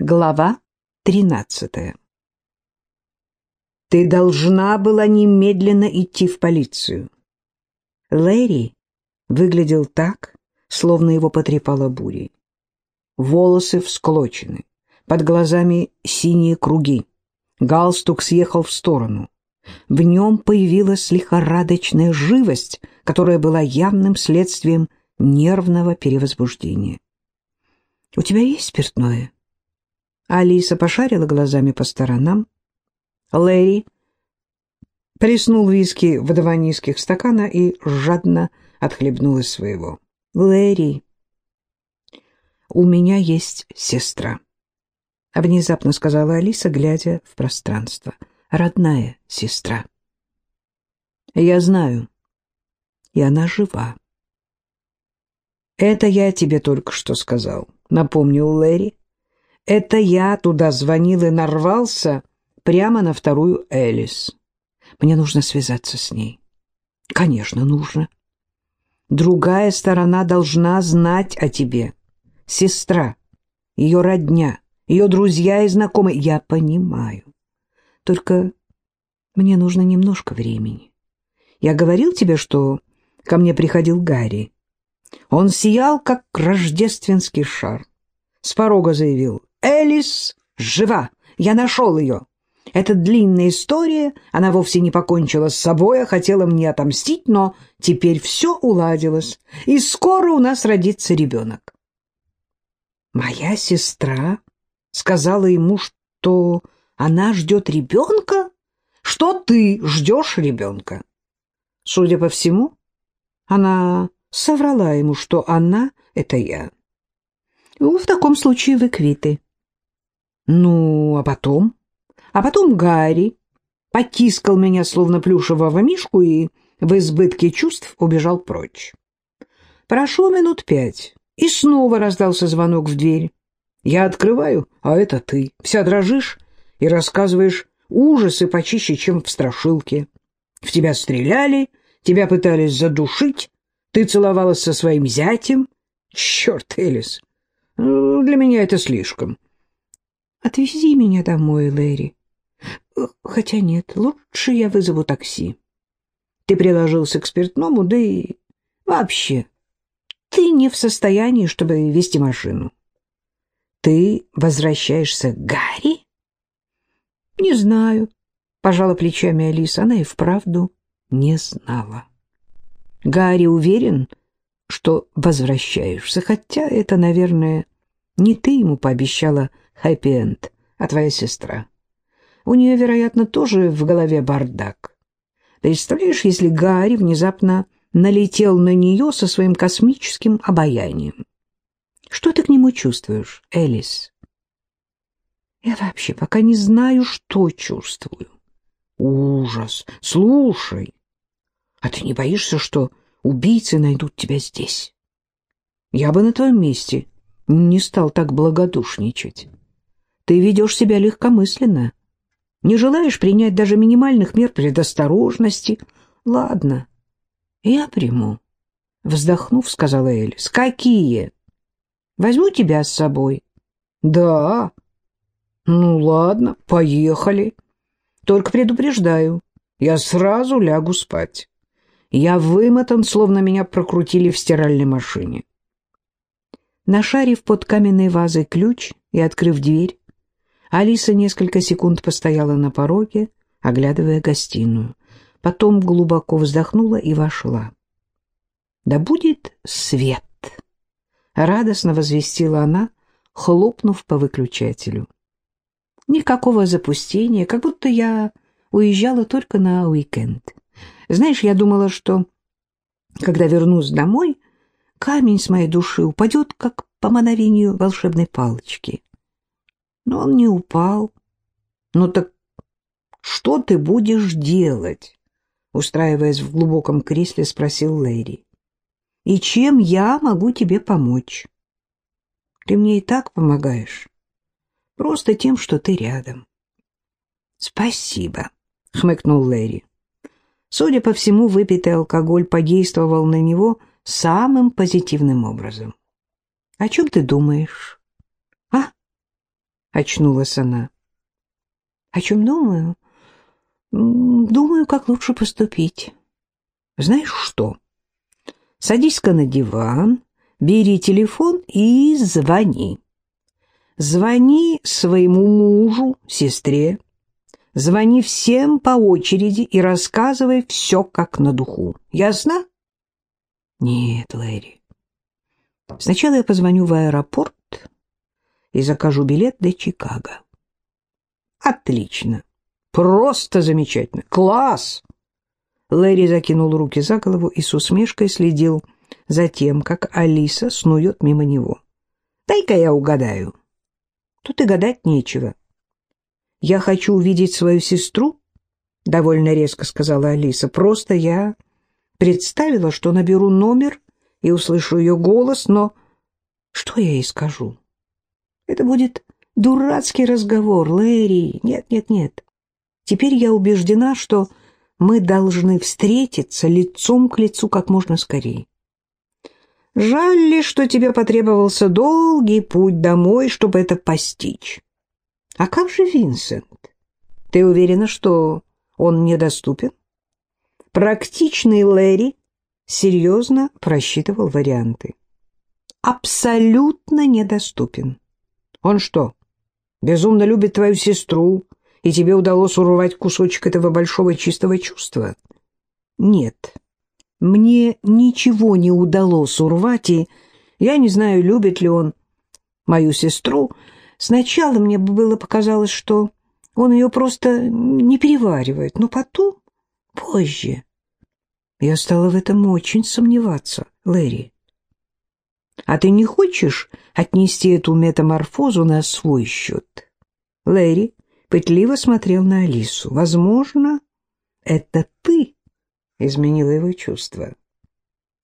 Глава тринадцатая Ты должна была немедленно идти в полицию. Лэри выглядел так, словно его потрепало бурей. Волосы всклочены, под глазами синие круги. Галстук съехал в сторону. В нем появилась лихорадочная живость, которая была явным следствием нервного перевозбуждения. «У тебя есть спиртное?» Алиса пошарила глазами по сторонам. Лэри плеснул виски в два низких стакана и жадно отхлебнул из своего. «Лэри, у меня есть сестра», — внезапно сказала Алиса, глядя в пространство. «Родная сестра». «Я знаю, и она жива». «Это я тебе только что сказал», — напомнил Лэри. Это я туда звонил и нарвался прямо на вторую Элис. Мне нужно связаться с ней. Конечно, нужно. Другая сторона должна знать о тебе. Сестра, ее родня, ее друзья и знакомые. Я понимаю. Только мне нужно немножко времени. Я говорил тебе, что ко мне приходил Гарри. Он сиял, как рождественский шар. С порога заявил, Элис жива. Я нашел ее. Это длинная история, она вовсе не покончила с собой, а хотела мне отомстить, но теперь все уладилось, и скоро у нас родится ребенок. Моя сестра сказала ему, что она ждет ребенка, что ты ждешь ребенка. Судя по всему, она соврала ему, что она — это я. Ну, в таком случае вы квиты. Ну, а потом? А потом Гарри потискал меня, словно плюшевого мишку, и в избытке чувств убежал прочь. Прошло минут пять, и снова раздался звонок в дверь. Я открываю, а это ты. Вся дрожишь и рассказываешь ужасы почище, чем в страшилке. В тебя стреляли, тебя пытались задушить, ты целовалась со своим зятем. Черт, Элис, ну, для меня это слишком. Отвези меня домой, Лэри. Хотя нет, лучше я вызову такси. Ты приложился к спиртному, да и вообще, ты не в состоянии, чтобы вести машину. Ты возвращаешься к Гарри? Не знаю, пожала плечами Алиса. Она и вправду не знала. Гарри уверен, что возвращаешься, хотя это, наверное, не ты ему пообещала хэппи-энд, а твоя сестра. У нее, вероятно, тоже в голове бардак. Представляешь, если Гарри внезапно налетел на нее со своим космическим обаянием? Что ты к нему чувствуешь, Элис? Я вообще пока не знаю, что чувствую. Ужас! Слушай, а ты не боишься, что убийцы найдут тебя здесь? Я бы на твоем месте не стал так благодушничать. Ты ведешь себя легкомысленно. Не желаешь принять даже минимальных мер предосторожности? Ладно, я приму. Вздохнув, сказала Элис. Какие? Возьму тебя с собой. Да. Ну ладно, поехали. Только предупреждаю, я сразу лягу спать. Я вымотан, словно меня прокрутили в стиральной машине. Нашарив под каменной вазой ключ и открыв дверь, Алиса несколько секунд постояла на пороге, оглядывая гостиную. Потом глубоко вздохнула и вошла. «Да будет свет!» — радостно возвестила она, хлопнув по выключателю. «Никакого запустения, как будто я уезжала только на уикенд. Знаешь, я думала, что, когда вернусь домой, камень с моей души упадет, как по мановению волшебной палочки. Но он не упал. Ну так что ты будешь делать? Устраиваясь в глубоком кресле, спросил Лэри. И чем я могу тебе помочь? Ты мне и так помогаешь. Просто тем, что ты рядом. Спасибо, хмыкнул Лэри. Судя по всему, выпитый алкоголь подействовал на него самым позитивным образом. О чем ты думаешь? Очнулась она. О чем думаю? Думаю, как лучше поступить. Знаешь что? Садись-ка на диван, бери телефон и звони. Звони своему мужу, сестре. Звони всем по очереди и рассказывай все как на духу. Ясно? Нет, Лэри. Сначала я позвоню в аэропорт и закажу билет до Чикаго. Отлично. Просто замечательно. Класс! Лэри закинул руки за голову и с усмешкой следил за тем, как Алиса снует мимо него. «Дай-ка я угадаю». «Тут и гадать нечего». «Я хочу увидеть свою сестру?» — довольно резко сказала Алиса. «Просто я представила, что наберу номер и услышу ее голос, но что я ей скажу? Это будет дурацкий разговор, Лэри. Нет, нет, нет. Теперь я убеждена, что мы должны встретиться лицом к лицу как можно скорее. Жаль ли, что тебе потребовался долгий путь домой, чтобы это постичь. А как же Винсент? Ты уверена, что он недоступен? Практичный Лэри серьезно просчитывал варианты. Абсолютно недоступен. Он что, безумно любит твою сестру, и тебе удалось урвать кусочек этого большого чистого чувства? Нет, мне ничего не удалось урвать, и я не знаю, любит ли он мою сестру. Сначала мне было показалось, что он ее просто не переваривает, но потом, позже, я стала в этом очень сомневаться, Лэри. А ты не хочешь отнести эту метаморфозу на свой счет? Лэри пытливо смотрел на Алису. Возможно, это ты изменила его чувства.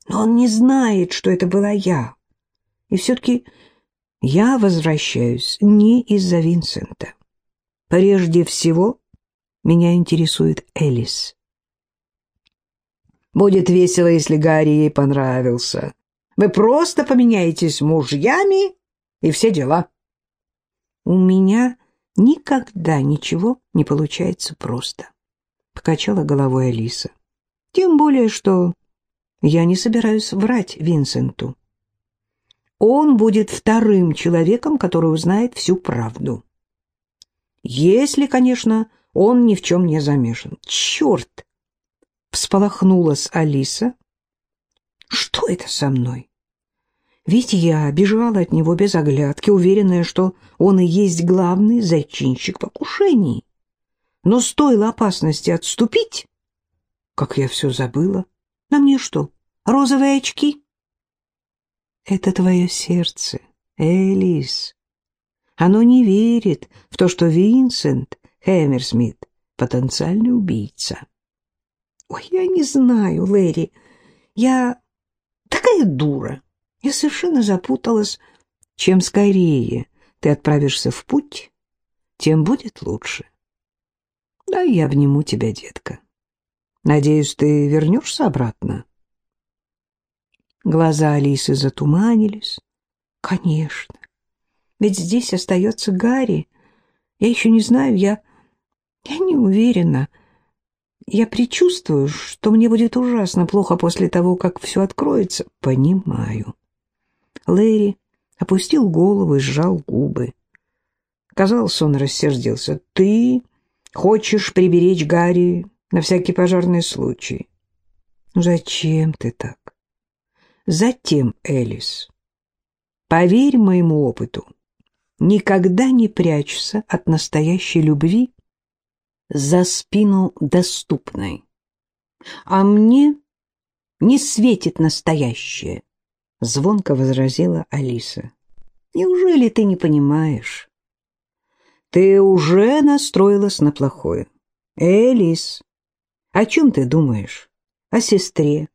Но он не знает, что это была я. И все-таки я возвращаюсь не из-за Винсента. Прежде всего, меня интересует Элис. Будет весело, если Гарри ей понравился. Вы просто поменяетесь мужьями и все дела. У меня никогда ничего не получается просто, — покачала головой Алиса. Тем более, что я не собираюсь врать Винсенту. Он будет вторым человеком, который узнает всю правду. Если, конечно, он ни в чем не замешан. Черт! Всполохнулась Алиса. Что это со мной? Ведь я бежала от него без оглядки, уверенная, что он и есть главный зачинщик покушений. Но стоило опасности отступить, как я все забыла. На мне что, розовые очки? Это твое сердце, Элис. Оно не верит в то, что Винсент Хэмерсмит — потенциальный убийца. Ой, я не знаю, Лэри. Я такая дура. Я совершенно запуталась. Чем скорее ты отправишься в путь, тем будет лучше. Да я обниму тебя, детка. Надеюсь, ты вернешься обратно? Глаза Алисы затуманились. Конечно. Ведь здесь остается Гарри. Я еще не знаю, я... Я не уверена. Я предчувствую, что мне будет ужасно плохо после того, как все откроется. Понимаю. Лэри опустил голову и сжал губы. Казалось, он рассердился. «Ты хочешь приберечь Гарри на всякий пожарный случай?» «Ну зачем ты так?» «Затем, Элис, поверь моему опыту, никогда не прячься от настоящей любви за спину доступной. А мне не светит настоящее, — звонко возразила Алиса. Неужели ты не понимаешь? Ты уже настроилась на плохое. Элис, о чем ты думаешь? О сестре,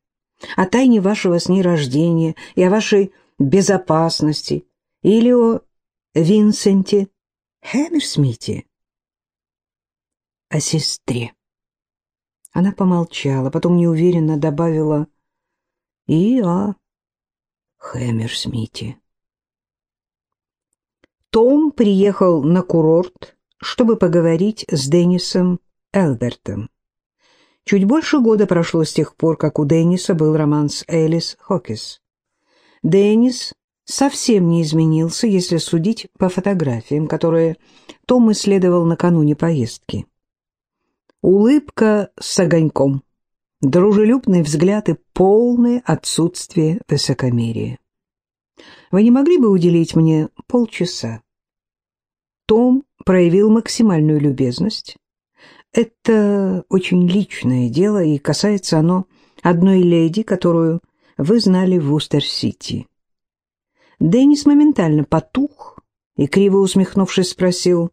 о тайне вашего с ней рождения и о вашей безопасности или о Винсенте Хэмерсмите? О сестре. Она помолчала, потом неуверенно добавила и о Хэмерсмите. Том приехал на курорт, чтобы поговорить с Деннисом Элбертом. Чуть больше года прошло с тех пор, как у Денниса был роман с Элис Хокис. Деннис совсем не изменился, если судить по фотографиям, которые Том исследовал накануне поездки. Улыбка с огоньком, дружелюбный взгляд и полное отсутствие высокомерия. Вы не могли бы уделить мне полчаса? Том проявил максимальную любезность. Это очень личное дело, и касается оно одной леди, которую вы знали в Вустер-Сити. Деннис моментально потух и, криво усмехнувшись, спросил,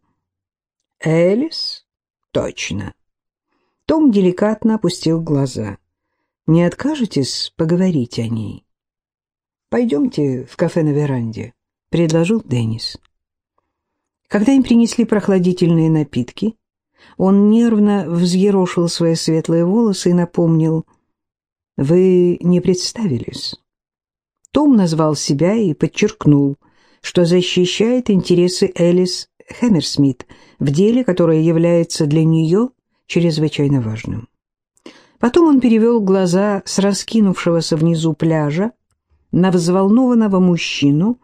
«Элис?» «Точно». Том деликатно опустил глаза. «Не откажетесь поговорить о ней?» «Пойдемте в кафе на веранде», — предложил Деннис. Когда им принесли прохладительные напитки, он нервно взъерошил свои светлые волосы и напомнил, «Вы не представились». Том назвал себя и подчеркнул, что защищает интересы Элис Хэмерсмит в деле, которое является для нее чрезвычайно важным. Потом он перевел глаза с раскинувшегося внизу пляжа на взволнованного мужчину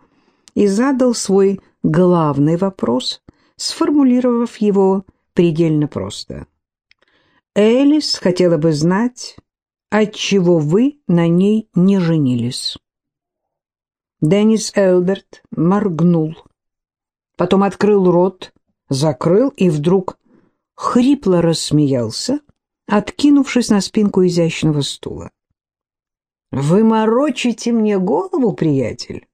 и задал свой главный вопрос, сформулировав его предельно просто. «Элис хотела бы знать, отчего вы на ней не женились?» Деннис Элберт моргнул, потом открыл рот, закрыл и вдруг хрипло рассмеялся, откинувшись на спинку изящного стула. «Вы морочите мне голову, приятель?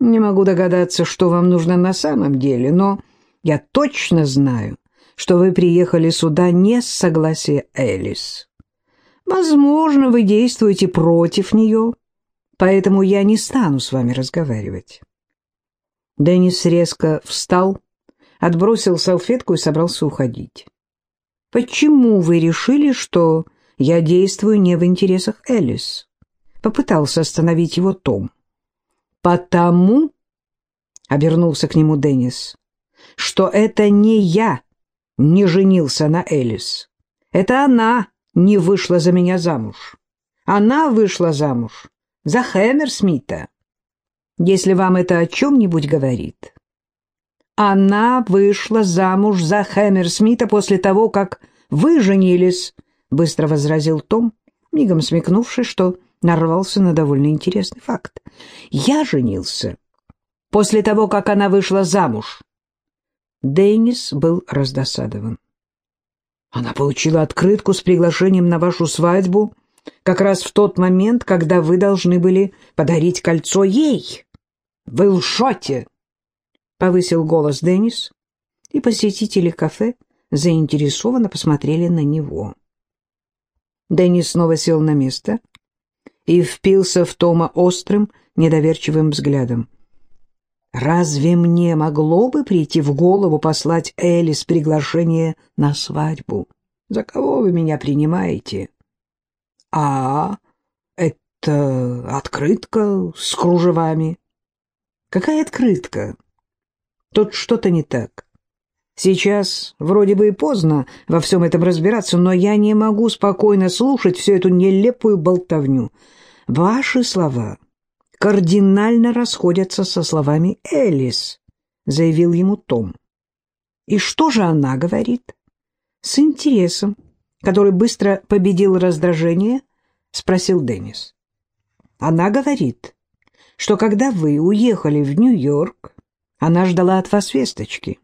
Не могу догадаться, что вам нужно на самом деле, но я точно знаю, что вы приехали сюда не с согласия Элис. Возможно, вы действуете против нее, поэтому я не стану с вами разговаривать». Деннис резко встал, отбросил салфетку и собрался уходить. «Почему вы решили, что я действую не в интересах Элис?» Попытался остановить его Том. «Потому...» — обернулся к нему Деннис, — «что это не я не женился на Элис. Это она не вышла за меня замуж. Она вышла замуж за Хэмерсмита. Если вам это о чем-нибудь говорит. Она вышла замуж за Хэмерсмита после того, как вы женились, — быстро возразил Том, мигом смекнувший, что нарвался на довольно интересный факт. Я женился после того, как она вышла замуж. Деннис был раздосадован. Она получила открытку с приглашением на вашу свадьбу как раз в тот момент, когда вы должны были подарить кольцо ей. Вы лжете! — повысил голос Деннис, и посетители кафе заинтересованно посмотрели на него. Деннис снова сел на место — и впился в Тома острым, недоверчивым взглядом. «Разве мне могло бы прийти в голову послать Элис приглашение на свадьбу? За кого вы меня принимаете?» «А, это открытка с кружевами». «Какая открытка?» «Тут что-то не так. Сейчас вроде бы и поздно во всем этом разбираться, но я не могу спокойно слушать всю эту нелепую болтовню. Ваши слова кардинально расходятся со словами Элис, заявил ему Том. И что же она говорит? С интересом, который быстро победил раздражение, спросил Деннис. Она говорит, что когда вы уехали в Нью-Йорк, она ждала от вас весточки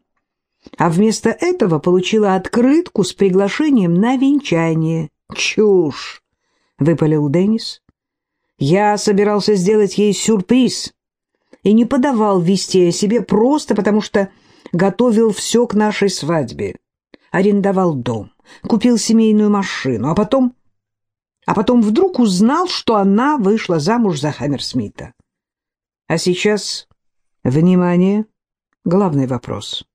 а вместо этого получила открытку с приглашением на венчание. «Чушь!» — выпалил Деннис. «Я собирался сделать ей сюрприз и не подавал вести о себе просто потому, что готовил все к нашей свадьбе. Арендовал дом, купил семейную машину, а потом... А потом вдруг узнал, что она вышла замуж за Хаммерсмита. А сейчас, внимание, главный вопрос»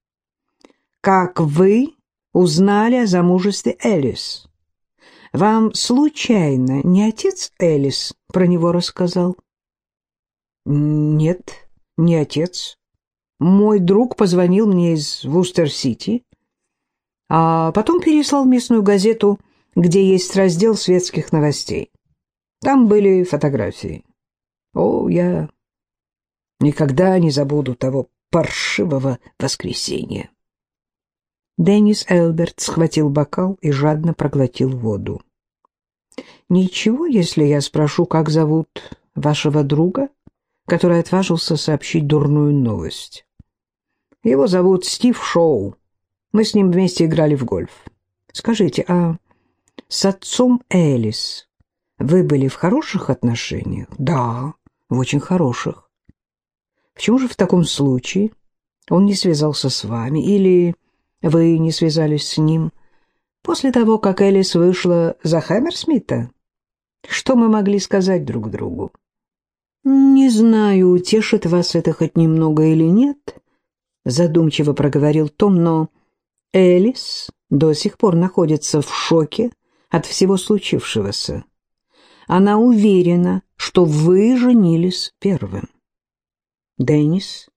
как вы узнали о замужестве Элис? Вам случайно не отец Элис про него рассказал? Нет, не отец. мой друг позвонил мне из Вустер-Сити, а потом переслал местную газету, где есть раздел светских новостей. Там были фотографии. О, я никогда не забуду того паршивого воскресенья. Деннис Элберт схватил бокал и жадно проглотил воду. «Ничего, если я спрошу, как зовут вашего друга, который отважился сообщить дурную новость?» «Его зовут Стив Шоу. Мы с ним вместе играли в гольф. Скажите, а с отцом Элис вы были в хороших отношениях?» «Да, в очень хороших». «Почему же в таком случае он не связался с вами или...» Вы не связались с ним после того, как Элис вышла за Хэмерсмита? Что мы могли сказать друг другу? Не знаю, утешит вас это хоть немного или нет, задумчиво проговорил Том, но Элис до сих пор находится в шоке от всего случившегося. Она уверена, что вы женились первым. Деннис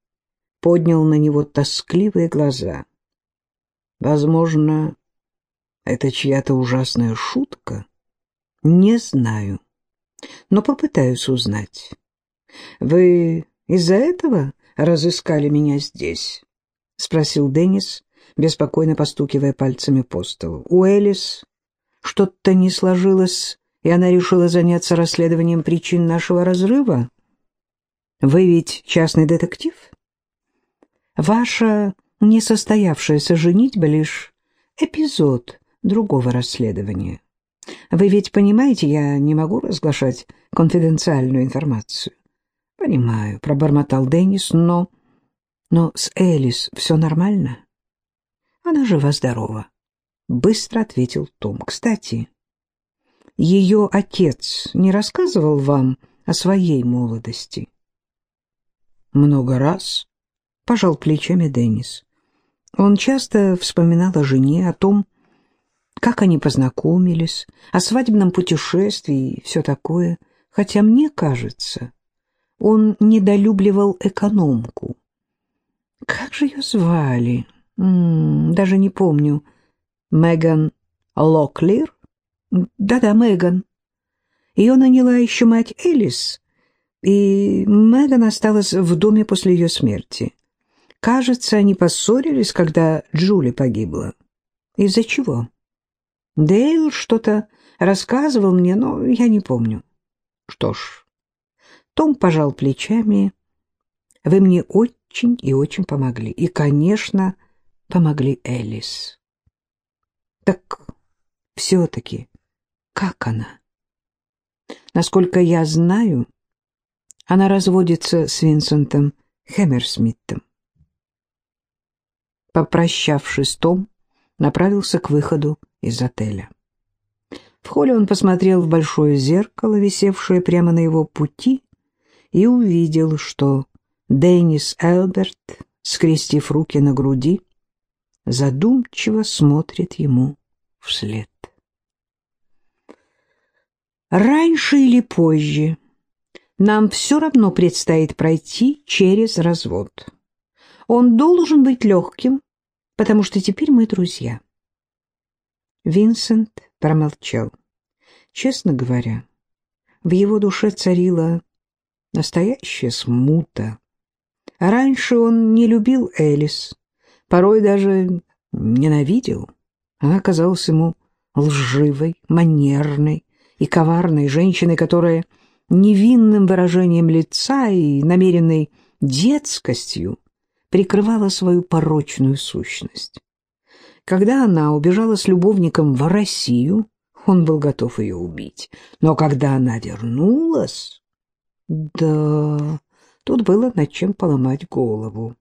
поднял на него тоскливые глаза. Возможно, это чья-то ужасная шутка? Не знаю, но попытаюсь узнать. Вы из-за этого разыскали меня здесь? — спросил Деннис, беспокойно постукивая пальцами по столу. У Элис что-то не сложилось, и она решила заняться расследованием причин нашего разрыва? Вы ведь частный детектив? Ваша несостоявшаяся женитьба лишь эпизод другого расследования. Вы ведь понимаете, я не могу разглашать конфиденциальную информацию. Понимаю, пробормотал Деннис, но... Но с Элис все нормально? Она жива-здорова. Быстро ответил Том. Кстати, ее отец не рассказывал вам о своей молодости? Много раз, пожал плечами Деннис. Он часто вспоминал о жене, о том, как они познакомились, о свадебном путешествии и все такое, хотя мне кажется, он недолюбливал экономку. Как же ее звали? М -м, даже не помню. Меган Локлир? Да-да, Меган. Ее наняла еще мать Элис, и Меган осталась в доме после ее смерти. Кажется, они поссорились, когда Джули погибла. Из-за чего? Дейл что-то рассказывал мне, но я не помню. Что ж, Том пожал плечами. Вы мне очень и очень помогли. И, конечно, помогли Элис. Так все-таки как она? Насколько я знаю, она разводится с Винсентом Хэмерсмиттом. Попрощавшись, Том направился к выходу из отеля. В холле он посмотрел в большое зеркало, висевшее прямо на его пути, и увидел, что Деннис Элберт, скрестив руки на груди, задумчиво смотрит ему вслед. Раньше или позже нам все равно предстоит пройти через развод. Он должен быть легким, потому что теперь мы друзья. Винсент промолчал. Честно говоря, в его душе царила настоящая смута. Раньше он не любил Элис, порой даже ненавидел. Она казалась ему лживой, манерной и коварной женщиной, которая невинным выражением лица и намеренной детскостью прикрывала свою порочную сущность. Когда она убежала с любовником в Россию, он был готов ее убить. Но когда она вернулась... Да, тут было над чем поломать голову.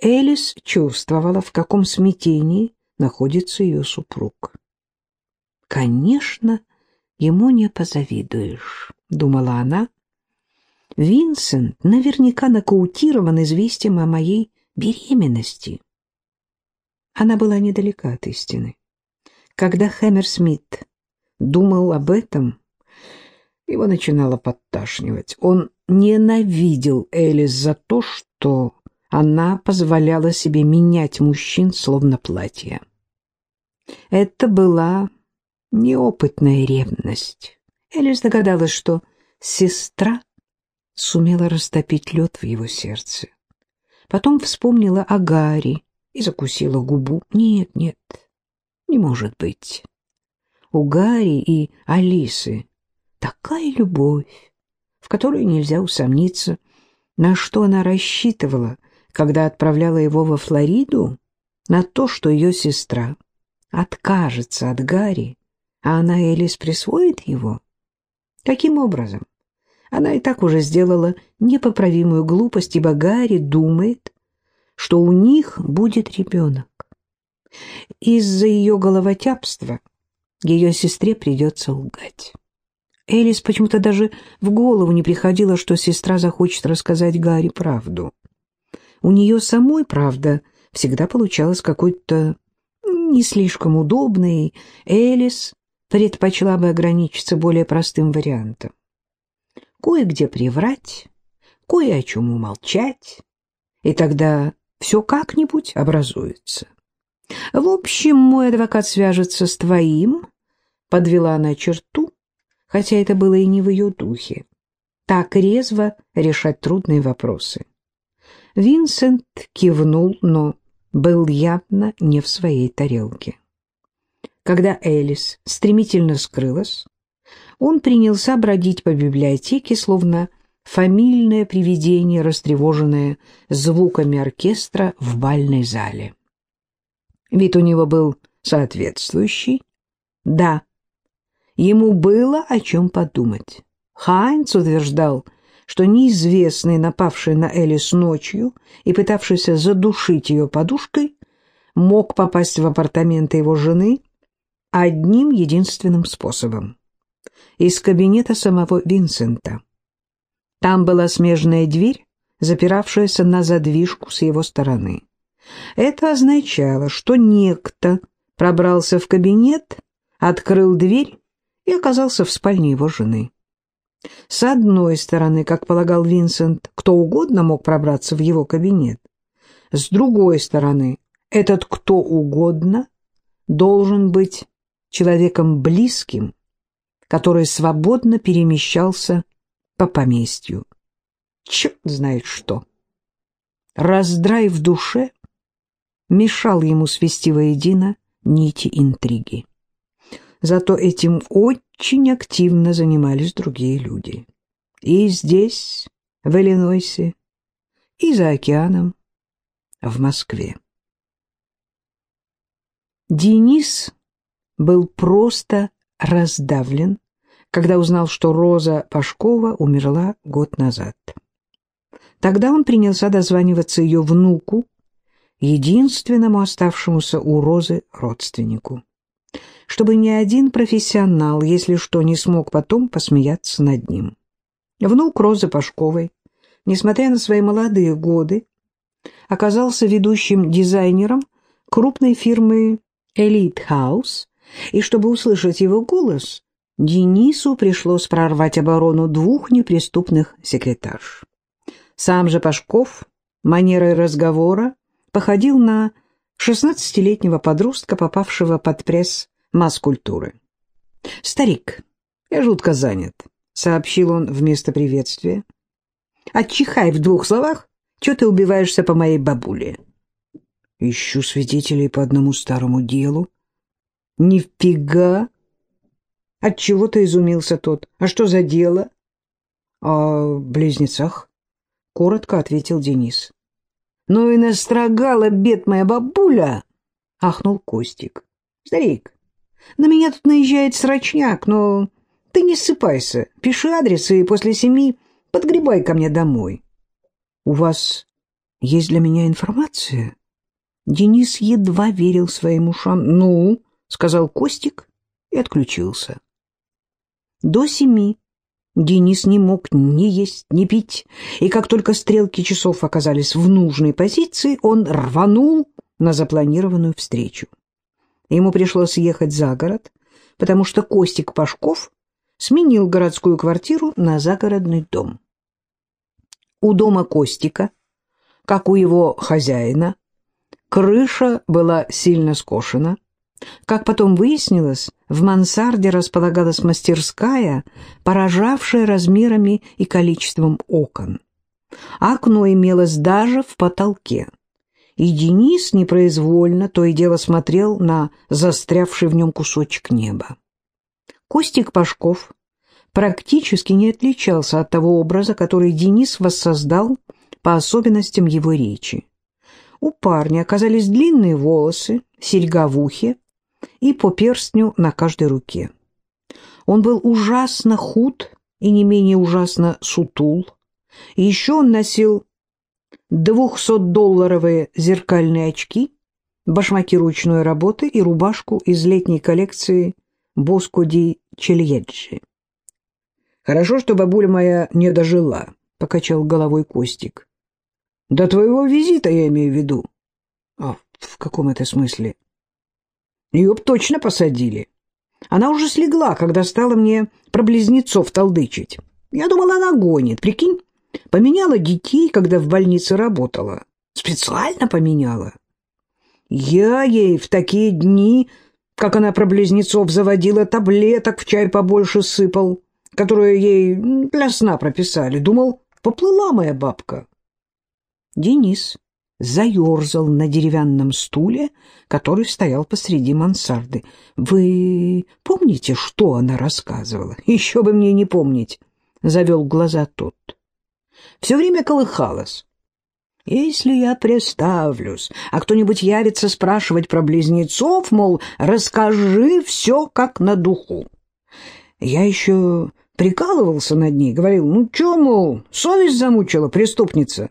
Элис чувствовала, в каком смятении находится ее супруг. «Конечно, ему не позавидуешь», — думала она, Винсент наверняка нокаутирован известием о моей беременности. Она была недалека от истины. Когда Хэмер Смит думал об этом, его начинало подташнивать. Он ненавидел Элис за то, что она позволяла себе менять мужчин словно платье. Это была неопытная ревность. Элис догадалась, что сестра сумела растопить лед в его сердце. Потом вспомнила о Гарри и закусила губу. Нет, нет, не может быть. У Гарри и Алисы такая любовь, в которой нельзя усомниться, на что она рассчитывала, когда отправляла его во Флориду, на то, что ее сестра откажется от Гарри, а она, Элис, присвоит его? Каким образом? Она и так уже сделала непоправимую глупость, ибо Гарри думает, что у них будет ребенок. Из-за ее головотяпства ее сестре придется лгать. Элис почему-то даже в голову не приходило, что сестра захочет рассказать Гарри правду. У нее самой, правда, всегда получалось какой-то не слишком удобный. Элис предпочла бы ограничиться более простым вариантом. Кое-где приврать, кое о чем умолчать, и тогда все как-нибудь образуется. В общем, мой адвокат свяжется с твоим, подвела она черту, хотя это было и не в ее духе. Так резво решать трудные вопросы. Винсент кивнул, но был явно не в своей тарелке. Когда Элис стремительно скрылась, он принялся бродить по библиотеке, словно фамильное привидение, растревоженное звуками оркестра в бальной зале. Вид у него был соответствующий. Да, ему было о чем подумать. Хайнц утверждал, что неизвестный, напавший на Элис ночью и пытавшийся задушить ее подушкой, мог попасть в апартаменты его жены одним единственным способом — из кабинета самого Винсента. Там была смежная дверь, запиравшаяся на задвижку с его стороны. Это означало, что некто пробрался в кабинет, открыл дверь и оказался в спальне его жены. С одной стороны, как полагал Винсент, кто угодно мог пробраться в его кабинет. С другой стороны, этот кто угодно должен быть человеком близким, который свободно перемещался по поместью. Черт знает что. Раздрай в душе мешал ему свести воедино нити интриги. Зато этим очень активно занимались другие люди. И здесь, в Иллинойсе, и за океаном, в Москве. Денис был просто раздавлен, когда узнал, что Роза Пашкова умерла год назад. Тогда он принялся дозваниваться ее внуку, единственному оставшемуся у Розы родственнику чтобы ни один профессионал, если что, не смог потом посмеяться над ним. Внук Розы Пашковой, несмотря на свои молодые годы, оказался ведущим дизайнером крупной фирмы Elite House, и чтобы услышать его голос, Денису пришлось прорвать оборону двух неприступных секретарш. Сам же Пашков манерой разговора походил на шестнадцатилетнего подростка, попавшего под пресс масс-культуры. «Старик, я жутко занят», — сообщил он вместо приветствия. «Отчихай в двух словах, что ты убиваешься по моей бабуле?» «Ищу свидетелей по одному старому делу». «Нифига!» Отчего-то изумился тот. «А что за дело?» «О близнецах», — коротко ответил Денис. «Ну и настрогала бед моя бабуля!» — ахнул Костик. «Старик, на меня тут наезжает срочняк, но ты не ссыпайся. Пиши адрес и после семи подгребай ко мне домой. У вас есть для меня информация? Денис едва верил своим ушам. Ну, сказал Костик и отключился. До семи Денис не мог ни есть, ни пить, и как только стрелки часов оказались в нужной позиции, он рванул на запланированную встречу. Ему пришлось ехать за город, потому что Костик Пашков сменил городскую квартиру на загородный дом. У дома Костика как у его хозяина. Крыша была сильно скошена. Как потом выяснилось, в мансарде располагалась мастерская, поражавшая размерами и количеством окон. Окно имелось даже в потолке. И Денис непроизвольно то и дело смотрел на застрявший в нем кусочек неба. Костик Пашков практически не отличался от того образа, который Денис воссоздал по особенностям его речи. У парня оказались длинные волосы, серьга в ухе и по перстню на каждой руке. Он был ужасно худ и не менее ужасно сутул. И еще он носил двухсотдолларовые зеркальные очки, башмаки ручной работы и рубашку из летней коллекции Боско ди Чельеджи. «Хорошо, что бабуля моя не дожила», — покачал головой Костик. «До твоего визита я имею в виду». «А в каком это смысле?» «Ее б точно посадили. Она уже слегла, когда стала мне про близнецов толдычить. Я думала, она гонит, прикинь?» Поменяла детей, когда в больнице работала. Специально поменяла. Я ей в такие дни, как она про близнецов заводила, таблеток в чай побольше сыпал, которые ей для сна прописали. Думал, поплыла моя бабка. Денис заерзал на деревянном стуле, который стоял посреди мансарды. «Вы помните, что она рассказывала?» «Еще бы мне не помнить», — завел глаза тот все время колыхалась. Если я представлюсь, а кто-нибудь явится спрашивать про близнецов, мол, расскажи все как на духу. Я еще прикалывался над ней, говорил, ну че, мол, совесть замучила преступница.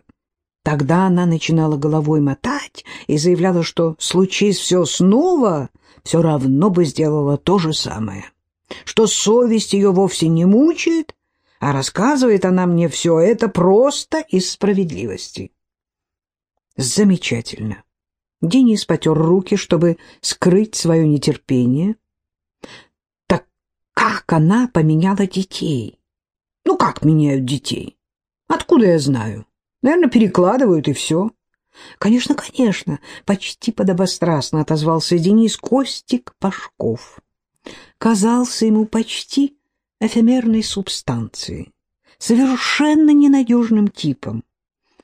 Тогда она начинала головой мотать и заявляла, что случись все снова, все равно бы сделала то же самое, что совесть ее вовсе не мучает, а рассказывает она мне все это просто из справедливости. Замечательно. Денис потер руки, чтобы скрыть свое нетерпение. Так как она поменяла детей? Ну, как меняют детей? Откуда я знаю? Наверное, перекладывают и все. Конечно, конечно, почти подобострастно отозвался Денис Костик Пашков. Казался ему почти эфемерной субстанции, совершенно ненадежным типом.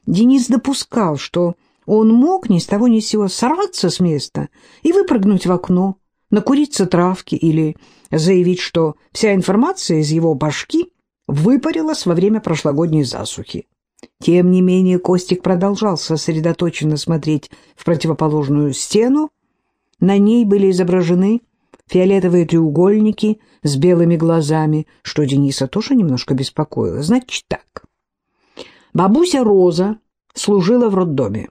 Денис допускал, что он мог ни с того ни с сего сорваться с места и выпрыгнуть в окно, накуриться травки или заявить, что вся информация из его башки выпарилась во время прошлогодней засухи. Тем не менее Костик продолжал сосредоточенно смотреть в противоположную стену. На ней были изображены фиолетовые треугольники с белыми глазами, что Дениса тоже немножко беспокоило. Значит так. Бабуся Роза служила в роддоме,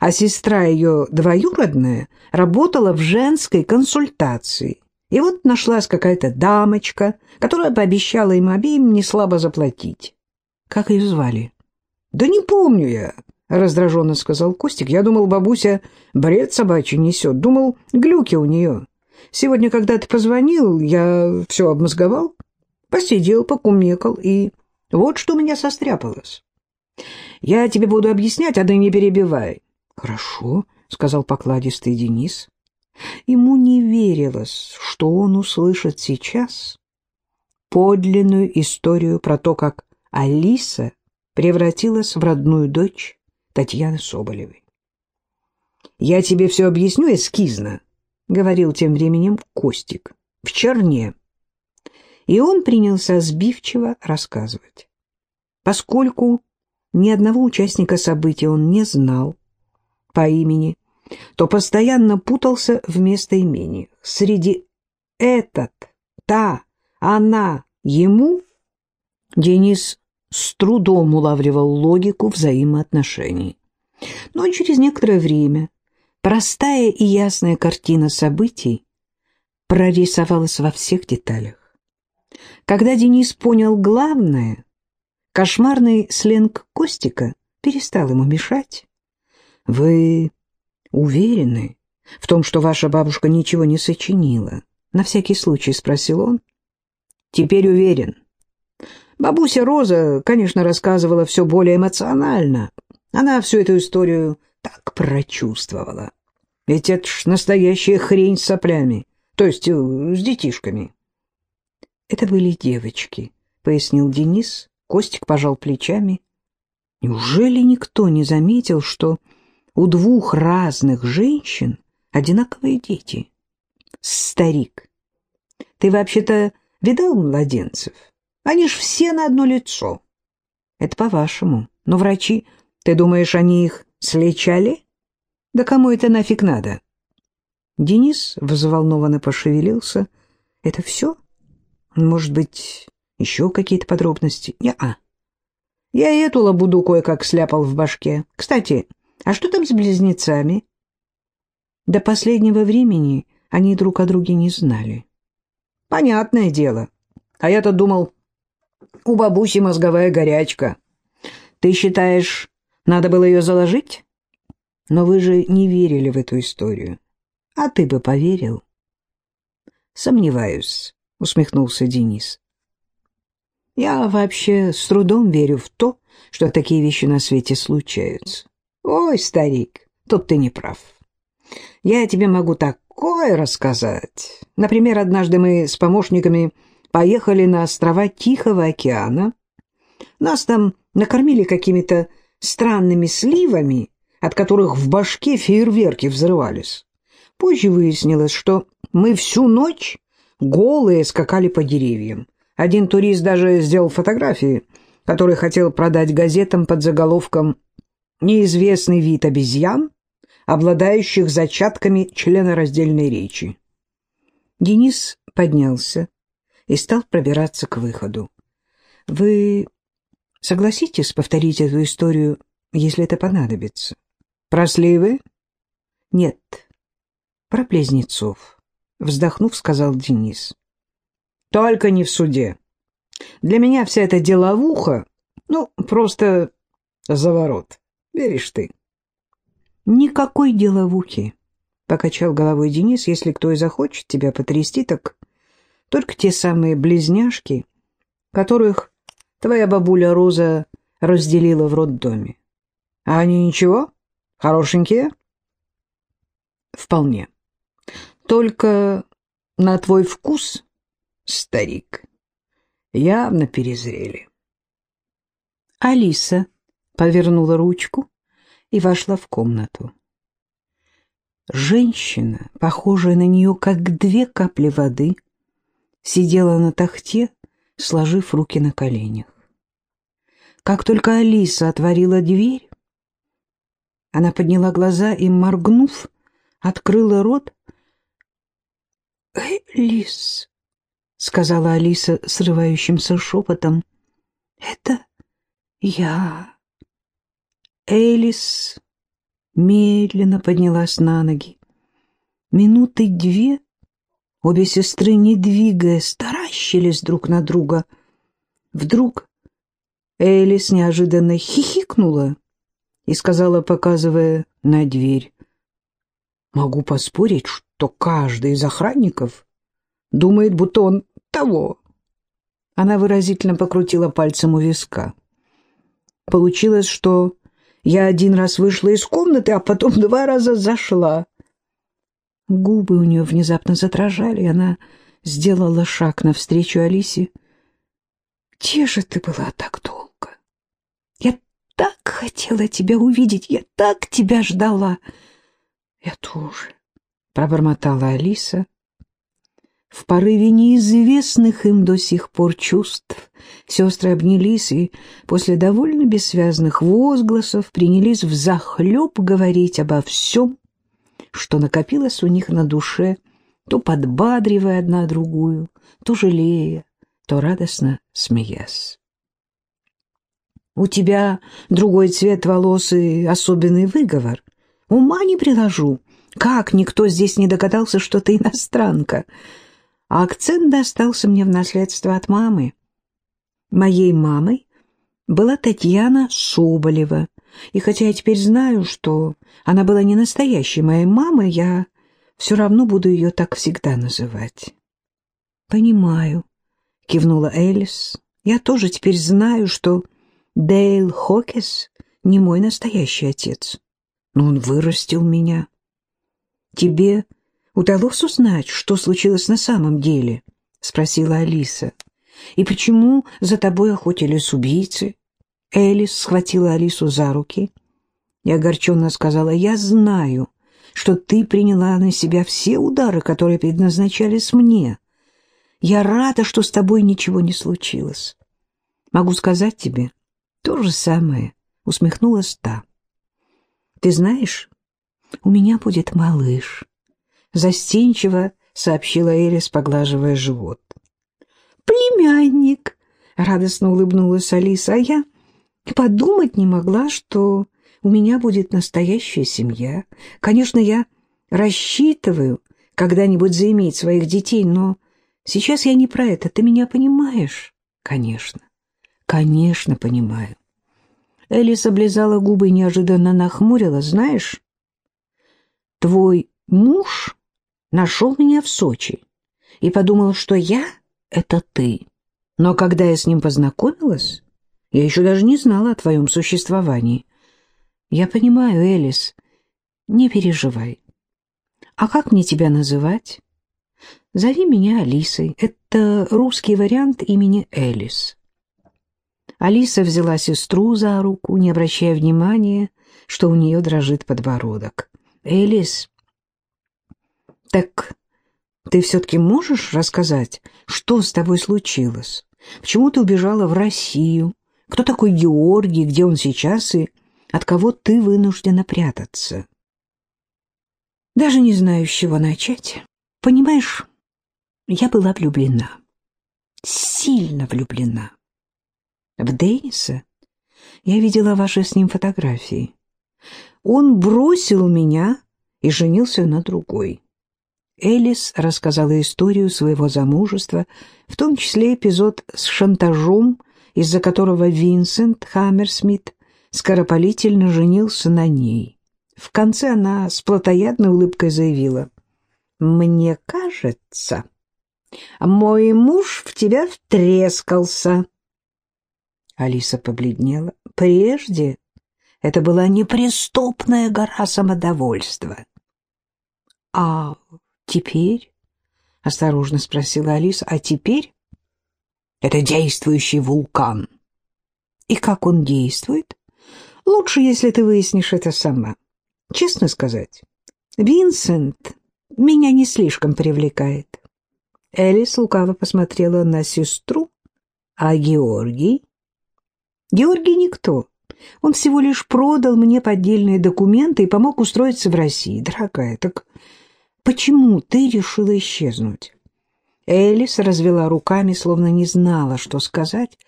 а сестра ее двоюродная работала в женской консультации. И вот нашлась какая-то дамочка, которая пообещала им обеим не слабо заплатить. Как ее звали? Да не помню я, раздраженно сказал Костик. Я думал, бабуся бред собачий несет. Думал, глюки у нее. Сегодня, когда ты позвонил, я все обмозговал, посидел, покумекал, и вот что у меня состряпалось. Я тебе буду объяснять, а ты не перебивай. Хорошо, — сказал покладистый Денис. Ему не верилось, что он услышит сейчас подлинную историю про то, как Алиса превратилась в родную дочь Татьяны Соболевой. «Я тебе все объясню эскизно», — говорил тем временем Костик, — в черне. И он принялся сбивчиво рассказывать. Поскольку ни одного участника события он не знал по имени, то постоянно путался в местоимениях. Среди «этот», «та», «она», «ему» Денис с трудом улавливал логику взаимоотношений. Но через некоторое время Простая и ясная картина событий прорисовалась во всех деталях. Когда Денис понял главное, кошмарный сленг Костика перестал ему мешать. «Вы уверены в том, что ваша бабушка ничего не сочинила?» — на всякий случай спросил он. «Теперь уверен. Бабуся Роза, конечно, рассказывала все более эмоционально, Она всю эту историю так прочувствовала. Ведь это ж настоящая хрень с соплями, то есть э, с детишками. Это были девочки, — пояснил Денис. Костик пожал плечами. Неужели никто не заметил, что у двух разных женщин одинаковые дети? Старик, ты вообще-то видал младенцев? Они ж все на одно лицо. Это по-вашему. Но врачи, ты думаешь, они их слечали? Да кому это нафиг надо? Денис взволнованно пошевелился. Это все? Может быть, еще какие-то подробности? Я и эту лабуду кое-как сляпал в башке. Кстати, а что там с близнецами? До последнего времени они друг о друге не знали. Понятное дело. А я-то думал, у бабуси мозговая горячка. Ты считаешь, надо было ее заложить? Но вы же не верили в эту историю. А ты бы поверил? Сомневаюсь, усмехнулся Денис. Я вообще с трудом верю в то, что такие вещи на свете случаются. Ой, старик, тут ты не прав. Я тебе могу такое рассказать. Например, однажды мы с помощниками поехали на острова Тихого океана. Нас там накормили какими-то странными сливами, от которых в башке фейерверки взрывались. Позже выяснилось, что мы всю ночь голые скакали по деревьям. Один турист даже сделал фотографии, которые хотел продать газетам под заголовком «Неизвестный вид обезьян, обладающих зачатками членораздельной речи». Денис поднялся и стал пробираться к выходу. «Вы согласитесь повторить эту историю, если это понадобится?» «Про сливы?» «Нет, про близнецов», — вздохнув, сказал Денис. Только не в суде. Для меня вся эта деловуха, ну, просто заворот. Веришь ты? Никакой деловухи, — покачал головой Денис. Если кто и захочет тебя потрясти, так только те самые близняшки, которых твоя бабуля Роза разделила в роддоме. А они ничего? Хорошенькие? Вполне. Только на твой вкус старик. Явно перезрели. Алиса повернула ручку и вошла в комнату. Женщина, похожая на нее как две капли воды, сидела на тахте, сложив руки на коленях. Как только Алиса отворила дверь, она подняла глаза и, моргнув, открыла рот. «Элис!» — сказала Алиса срывающимся шепотом. «Это я». Элис медленно поднялась на ноги. Минуты две обе сестры, не двигаясь, таращились друг на друга. Вдруг Элис неожиданно хихикнула и сказала, показывая на дверь, «Могу поспорить, что каждый из охранников думает, будто он того. Она выразительно покрутила пальцем у виска. Получилось, что я один раз вышла из комнаты, а потом два раза зашла. Губы у нее внезапно задрожали, она сделала шаг навстречу Алисе. «Где же ты была так долго? Я так хотела тебя увидеть, я так тебя ждала!» «Я тоже», — пробормотала Алиса, в порыве неизвестных им до сих пор чувств сестры обнялись и после довольно бессвязных возгласов принялись взахлеб говорить обо всем, что накопилось у них на душе, то подбадривая одна другую, то жалея, то радостно смеясь. «У тебя другой цвет волос и особенный выговор. Ума не приложу. Как никто здесь не догадался, что ты иностранка?» а акцент достался мне в наследство от мамы. Моей мамой была Татьяна Соболева, и хотя я теперь знаю, что она была не настоящей моей мамой, я все равно буду ее так всегда называть. «Понимаю», — кивнула Элис. «Я тоже теперь знаю, что Дейл Хокес не мой настоящий отец, но он вырастил меня. Тебе удалось узнать, что случилось на самом деле? — спросила Алиса. — И почему за тобой охотились убийцы? Элис схватила Алису за руки и огорченно сказала, «Я знаю, что ты приняла на себя все удары, которые предназначались мне. Я рада, что с тобой ничего не случилось. Могу сказать тебе то же самое, — усмехнулась та. Ты знаешь, у меня будет малыш, — застенчиво сообщила Элис, поглаживая живот. «Племянник!» — радостно улыбнулась Алиса, а я подумать не могла, что у меня будет настоящая семья. Конечно, я рассчитываю когда-нибудь заиметь своих детей, но сейчас я не про это. Ты меня понимаешь? Конечно. Конечно, понимаю. Элис облизала губы и неожиданно нахмурила. Знаешь, твой муж нашел меня в Сочи и подумал, что я — это ты. Но когда я с ним познакомилась, я еще даже не знала о твоем существовании. Я понимаю, Элис, не переживай. А как мне тебя называть? Зови меня Алисой. Это русский вариант имени Элис. Алиса взяла сестру за руку, не обращая внимания, что у нее дрожит подбородок. «Элис, так ты все-таки можешь рассказать, что с тобой случилось? Почему ты убежала в Россию? Кто такой Георгий, где он сейчас и от кого ты вынуждена прятаться. Даже не знаю, с чего начать. Понимаешь, я была влюблена. Сильно влюблена. В Денниса я видела ваши с ним фотографии. Он бросил меня и женился на другой. Элис рассказала историю своего замужества, в том числе эпизод с шантажом, из-за которого Винсент Хаммерсмит скоропалительно женился на ней. В конце она с плотоядной улыбкой заявила, «Мне кажется, мой муж в тебя втрескался». Алиса побледнела. Прежде это была неприступная гора самодовольства. «А теперь?» — осторожно спросила Алиса. «А теперь?» «Это действующий вулкан». «И как он действует?» Лучше, если ты выяснишь это сама. Честно сказать, Винсент меня не слишком привлекает. Элис лукаво посмотрела на сестру, а Георгий? Георгий никто. Он всего лишь продал мне поддельные документы и помог устроиться в России. Дорогая, так почему ты решила исчезнуть? Элис развела руками, словно не знала, что сказать.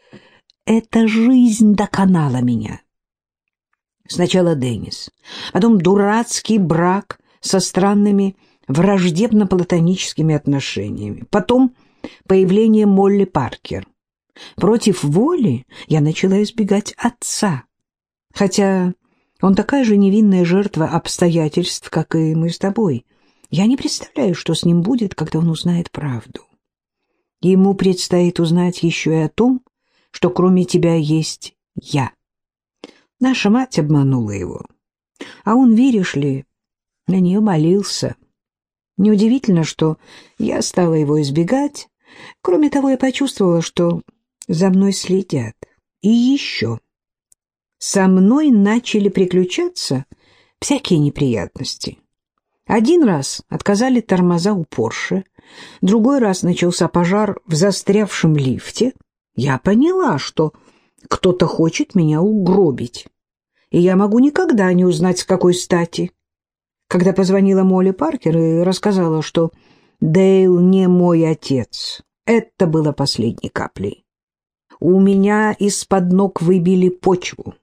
Эта жизнь доконала меня. Сначала Деннис, потом дурацкий брак со странными враждебно-платоническими отношениями, потом появление Молли Паркер. Против воли я начала избегать отца, хотя он такая же невинная жертва обстоятельств, как и мы с тобой. Я не представляю, что с ним будет, когда он узнает правду. Ему предстоит узнать еще и о том, что кроме тебя есть я. Наша мать обманула его. А он, веришь ли, на нее молился. Неудивительно, что я стала его избегать. Кроме того, я почувствовала, что за мной следят. И еще. Со мной начали приключаться всякие неприятности. Один раз отказали тормоза у Порше, другой раз начался пожар в застрявшем лифте. Я поняла, что кто-то хочет меня угробить и я могу никогда не узнать, с какой стати. Когда позвонила Молли Паркер и рассказала, что Дейл не мой отец, это было последней каплей. У меня из-под ног выбили почву.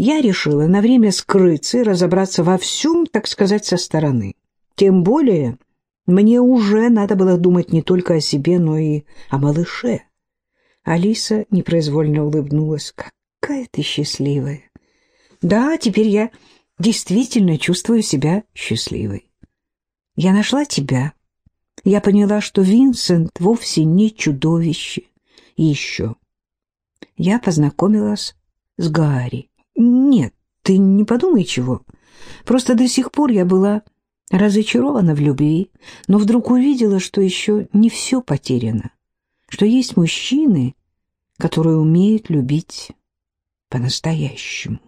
Я решила на время скрыться и разобраться во всем, так сказать, со стороны. Тем более мне уже надо было думать не только о себе, но и о малыше. Алиса непроизвольно улыбнулась. «Какая ты счастливая!» Да, теперь я действительно чувствую себя счастливой. Я нашла тебя. Я поняла, что Винсент вовсе не чудовище. И еще. Я познакомилась с Гарри. Нет, ты не подумай чего. Просто до сих пор я была разочарована в любви, но вдруг увидела, что еще не все потеряно, что есть мужчины, которые умеют любить по-настоящему.